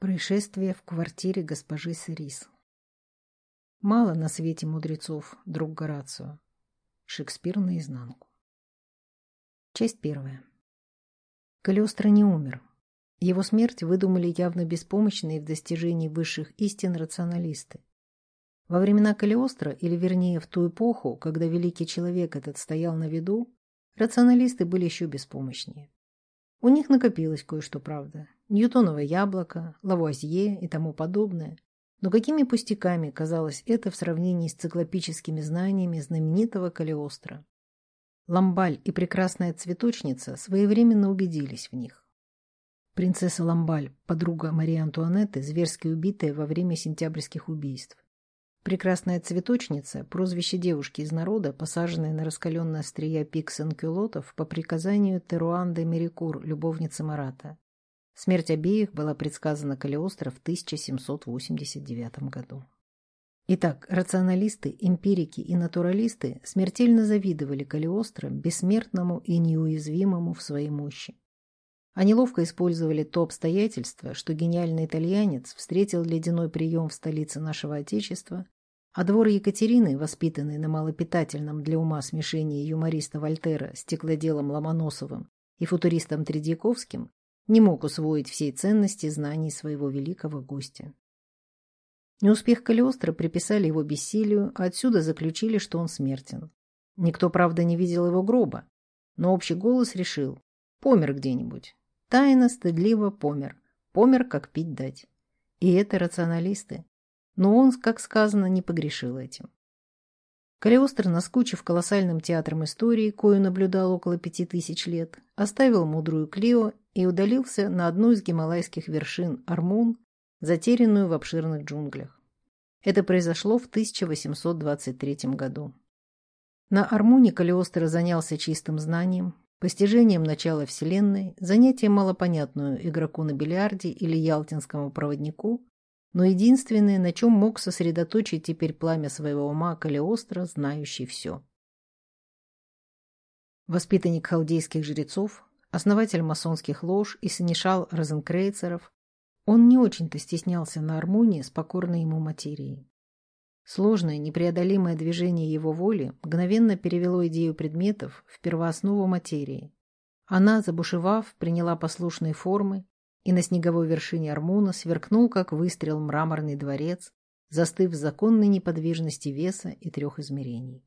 Происшествие в квартире госпожи Сирис. Мало на свете мудрецов, друг Горацио. Шекспир наизнанку. Часть первая. Калиостро не умер. Его смерть выдумали явно беспомощные в достижении высших истин рационалисты. Во времена Калиостро, или вернее в ту эпоху, когда великий человек этот стоял на виду, рационалисты были еще беспомощнее. У них накопилось кое-что, правда. Ньютоново яблоко, Лавуазье и тому подобное. Но какими пустяками казалось это в сравнении с циклопическими знаниями знаменитого Калиостро? Ламбаль и прекрасная цветочница своевременно убедились в них. Принцесса Ламбаль, подруга Марии Антуанетты, зверски убитая во время сентябрьских убийств. Прекрасная цветочница – прозвище девушки из народа, посаженной на раскаленное острия пик Сен-Кюлотов по приказанию Теруанды Мерикур, любовницы Марата. Смерть обеих была предсказана Калиостро в 1789 году. Итак, рационалисты, эмпирики и натуралисты смертельно завидовали Калиостро, бессмертному и неуязвимому в своей мощи. Они ловко использовали то обстоятельство, что гениальный итальянец встретил ледяной прием в столице нашего Отечества, а двор Екатерины, воспитанный на малопитательном для ума смешении юмориста Вольтера, стеклоделом Ломоносовым и футуристом Тредьяковским, не мог усвоить всей ценности знаний своего великого гостя. Неуспех Калиостро приписали его бессилию, а отсюда заключили, что он смертен. Никто, правда, не видел его гроба, но общий голос решил – помер где-нибудь. Тайно, стыдливо помер. Помер, как пить дать. И это рационалисты. Но он, как сказано, не погрешил этим. Калиостро, наскучив колоссальным театром истории, кою наблюдал около пяти тысяч лет, оставил мудрую Клио и удалился на одну из гималайских вершин Армун, затерянную в обширных джунглях. Это произошло в 1823 году. На Армуне Калиостро занялся чистым знанием, постижением начала Вселенной, занятием малопонятную игроку на бильярде или ялтинскому проводнику, но единственное, на чем мог сосредоточить теперь пламя своего ума Калиостро, знающий все. Воспитанник халдейских жрецов, основатель масонских лож и синешал розенкрейцеров, он не очень-то стеснялся на армонии с покорной ему материей. Сложное, непреодолимое движение его воли мгновенно перевело идею предметов в первооснову материи. Она, забушевав, приняла послушные формы, и на снеговой вершине Армуна сверкнул, как выстрел, мраморный дворец, застыв в законной неподвижности веса и трех измерений.